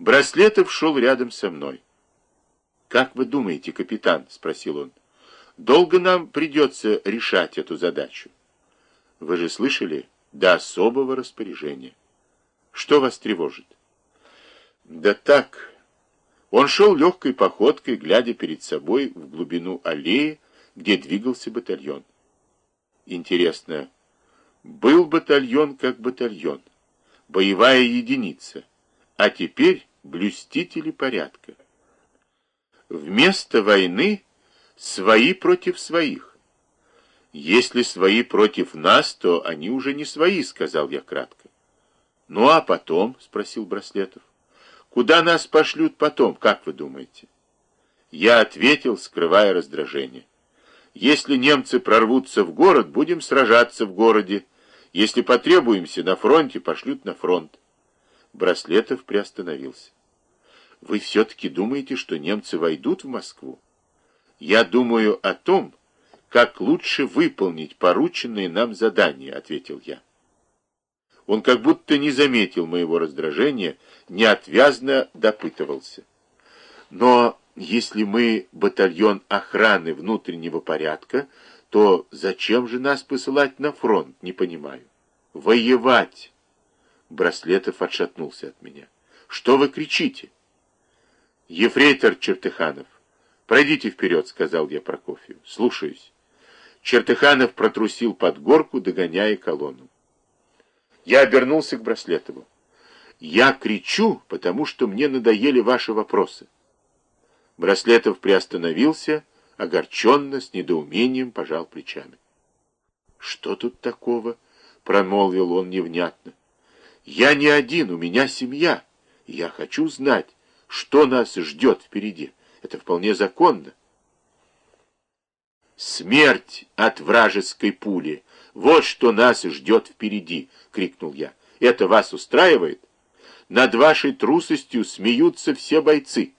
Браслетов шел рядом со мной. «Как вы думаете, капитан?» — спросил он. «Долго нам придется решать эту задачу?» «Вы же слышали? До особого распоряжения. Что вас тревожит?» «Да так...» Он шел легкой походкой, глядя перед собой в глубину аллеи, где двигался батальон. Интересно, был батальон как батальон, боевая единица, а теперь блюстители порядка. Вместо войны свои против своих. Если свои против нас, то они уже не свои, сказал я кратко. Ну а потом, спросил Браслетов. Куда нас пошлют потом, как вы думаете? Я ответил, скрывая раздражение. Если немцы прорвутся в город, будем сражаться в городе. Если потребуемся на фронте, пошлют на фронт. Браслетов приостановился. Вы все-таки думаете, что немцы войдут в Москву? Я думаю о том, как лучше выполнить порученные нам задания, ответил я. Он как будто не заметил моего раздражения, неотвязно допытывался. Но если мы батальон охраны внутреннего порядка, то зачем же нас посылать на фронт, не понимаю. Воевать! Браслетов отшатнулся от меня. Что вы кричите? Ефрейтор Чертыханов, пройдите вперед, сказал я Прокофью. Слушаюсь. Чертыханов протрусил под горку, догоняя колонну. Я обернулся к Браслетову. Я кричу, потому что мне надоели ваши вопросы. Браслетов приостановился, огорченно, с недоумением пожал плечами. «Что тут такого?» — промолвил он невнятно. «Я не один, у меня семья. Я хочу знать, что нас ждет впереди. Это вполне законно». «Смерть от вражеской пули! Вот что нас ждет впереди!» — крикнул я. «Это вас устраивает? Над вашей трусостью смеются все бойцы».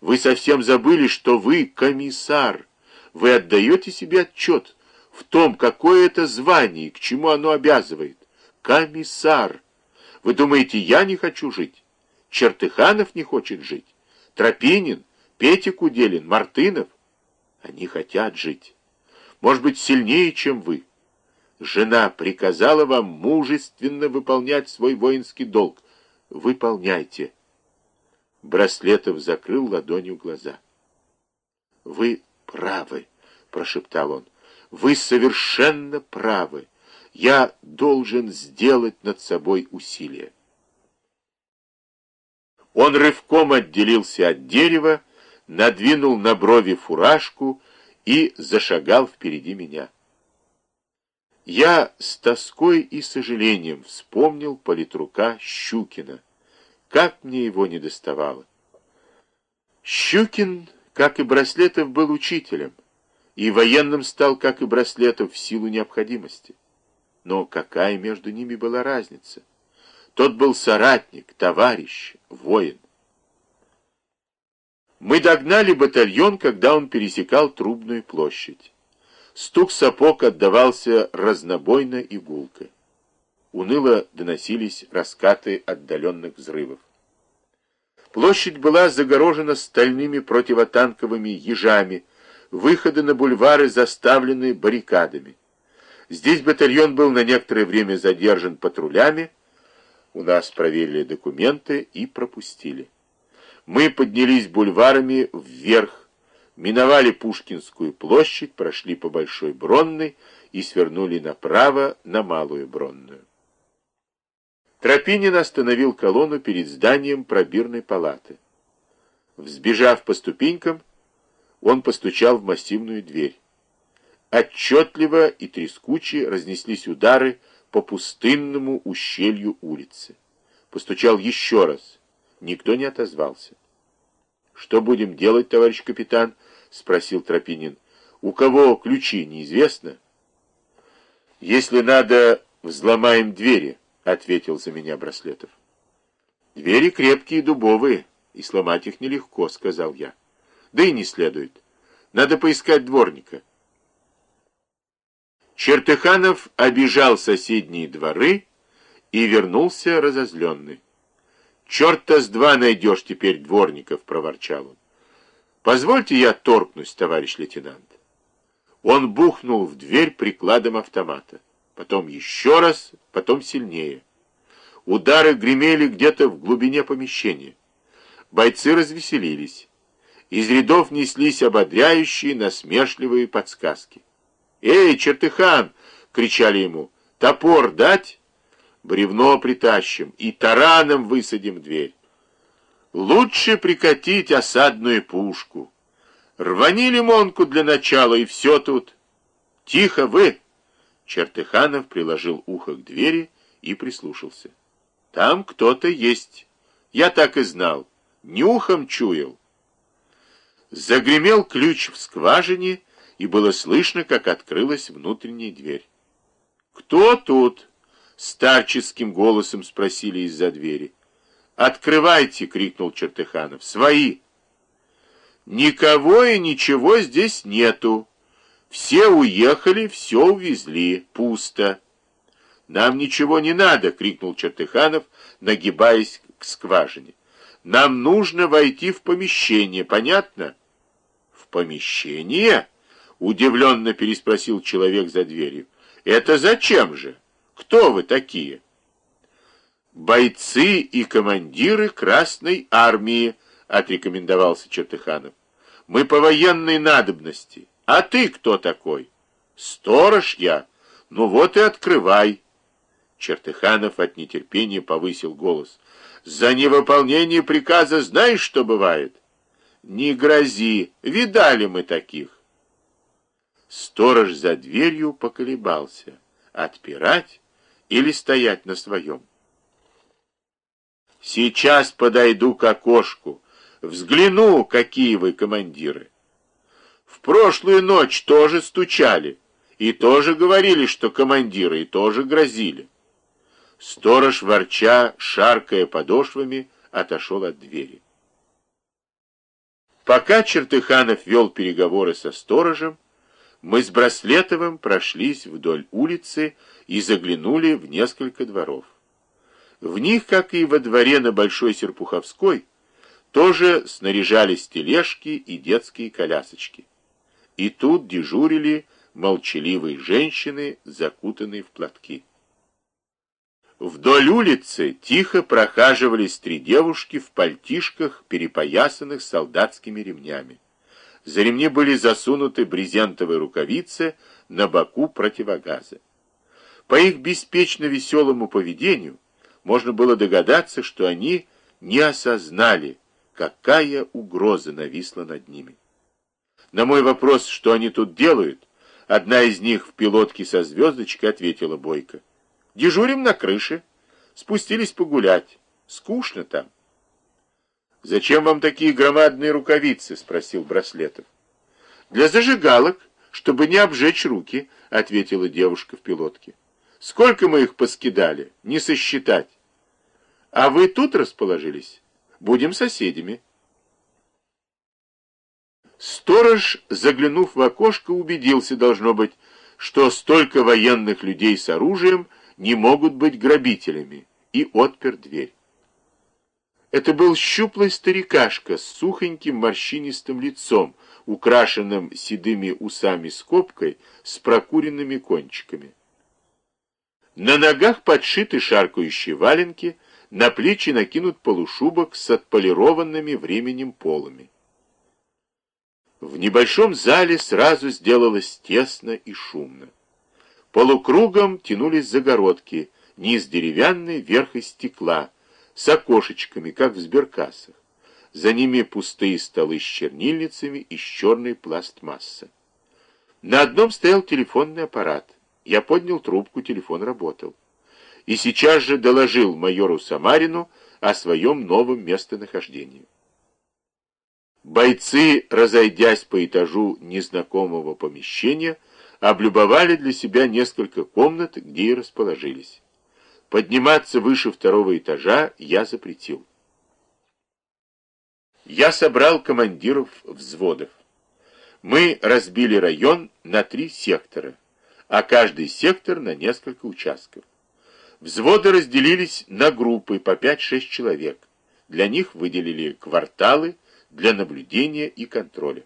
Вы совсем забыли, что вы комиссар. Вы отдаете себе отчет в том, какое это звание и к чему оно обязывает. Комиссар. Вы думаете, я не хочу жить? Чертыханов не хочет жить? Тропинин, Петя Куделин, Мартынов? Они хотят жить. Может быть, сильнее, чем вы. Жена приказала вам мужественно выполнять свой воинский долг. Выполняйте. Браслетов закрыл ладонью глаза. «Вы правы», — прошептал он. «Вы совершенно правы. Я должен сделать над собой усилие». Он рывком отделился от дерева, надвинул на брови фуражку и зашагал впереди меня. Я с тоской и сожалением вспомнил политрука Щукина, как мне его не доставало. Щукин, как и Браслетов, был учителем, и военным стал, как и Браслетов, в силу необходимости. Но какая между ними была разница? Тот был соратник, товарищ, воин. Мы догнали батальон, когда он пересекал Трубную площадь. Стук сапог отдавался разнобойно и гулко уныло доносились раскаты отдаленных взрывов. Площадь была загорожена стальными противотанковыми ежами, выходы на бульвары заставлены баррикадами. Здесь батальон был на некоторое время задержан патрулями, у нас проверили документы и пропустили. Мы поднялись бульварами вверх, миновали Пушкинскую площадь, прошли по Большой Бронной и свернули направо на Малую Бронную. Тропинин остановил колонну перед зданием пробирной палаты. Взбежав по ступенькам, он постучал в массивную дверь. Отчетливо и трескуче разнеслись удары по пустынному ущелью улицы. Постучал еще раз. Никто не отозвался. «Что будем делать, товарищ капитан?» — спросил Тропинин. «У кого ключи, неизвестно?» «Если надо, взломаем двери». — ответил за меня Браслетов. «Двери крепкие, дубовые, и сломать их нелегко», — сказал я. «Да и не следует. Надо поискать дворника». Чертыханов обижал соседние дворы и вернулся разозленный. Черта с два найдешь теперь дворников, проворчал он. Позвольте я торкнусь, товарищ лейтенант. Он бухнул в дверь прикладом автомата. Потом еще раз, потом сильнее. Удары гремели где-то в глубине помещения. Бойцы развеселились. Из рядов неслись ободряющие, насмешливые подсказки. «Эй, чертыхан!» — кричали ему. «Топор дать? Бревно притащим и тараном высадим дверь. Лучше прикатить осадную пушку. Рвани лимонку для начала, и все тут. Тихо вы!» Чертыханов приложил ухо к двери и прислушался. «Там кто-то есть. Я так и знал. Нюхом чуял». Загремел ключ в скважине, и было слышно, как открылась внутренняя дверь. «Кто тут?» — старческим голосом спросили из-за двери. «Открывайте!» — крикнул Чертыханов. «Свои!» «Никого и ничего здесь нету. Все уехали, все увезли. Пусто». «Нам ничего не надо!» — крикнул Чертыханов, нагибаясь к скважине. «Нам нужно войти в помещение, понятно?» «В помещение?» Удивленно переспросил человек за дверью. Это зачем же? Кто вы такие? Бойцы и командиры Красной Армии, отрекомендовался Чертыханов. Мы по военной надобности. А ты кто такой? Сторож я. Ну вот и открывай. Чертыханов от нетерпения повысил голос. За невыполнение приказа знаешь, что бывает? Не грози, видали мы таких. Сторож за дверью поколебался, отпирать или стоять на своем. Сейчас подойду к окошку, взгляну, какие вы командиры. В прошлую ночь тоже стучали, и тоже говорили, что командиры, и тоже грозили. Сторож, ворча, шаркая подошвами, отошел от двери. Пока Чертыханов вел переговоры со сторожем, мы с Браслетовым прошлись вдоль улицы и заглянули в несколько дворов. В них, как и во дворе на Большой Серпуховской, тоже снаряжались тележки и детские колясочки. И тут дежурили молчаливые женщины, закутанные в платки. Вдоль улицы тихо прохаживались три девушки в пальтишках, перепоясанных солдатскими ремнями. За ремни были засунуты брезентовые рукавицы на боку противогаза. По их беспечно веселому поведению можно было догадаться, что они не осознали, какая угроза нависла над ними. На мой вопрос, что они тут делают, одна из них в пилотке со звездочкой ответила Бойко. «Дежурим на крыше. Спустились погулять. Скучно там». «Зачем вам такие громадные рукавицы?» — спросил Браслетов. «Для зажигалок, чтобы не обжечь руки», — ответила девушка в пилотке. «Сколько мы их поскидали? Не сосчитать. А вы тут расположились? Будем соседями». Сторож, заглянув в окошко, убедился, должно быть, что столько военных людей с оружием не могут быть грабителями, и отпер дверь. Это был щуплый старикашка с сухоньким морщинистым лицом, украшенным седыми усами-скобкой с прокуренными кончиками. На ногах подшиты шаркающие валенки, на плечи накинут полушубок с отполированными временем полами. В небольшом зале сразу сделалось тесно и шумно. Полукругом тянулись загородки, низ деревянный, верх из стекла, с окошечками, как в сберкассах. За ними пустые столы с чернильницами из черной пластмассы. На одном стоял телефонный аппарат. Я поднял трубку, телефон работал. И сейчас же доложил майору Самарину о своем новом местонахождении. Бойцы, разойдясь по этажу незнакомого помещения, облюбовали для себя несколько комнат, где и расположились. Подниматься выше второго этажа я запретил. Я собрал командиров взводов. Мы разбили район на три сектора, а каждый сектор на несколько участков. Взводы разделились на группы по 5-6 человек. Для них выделили кварталы для наблюдения и контроля.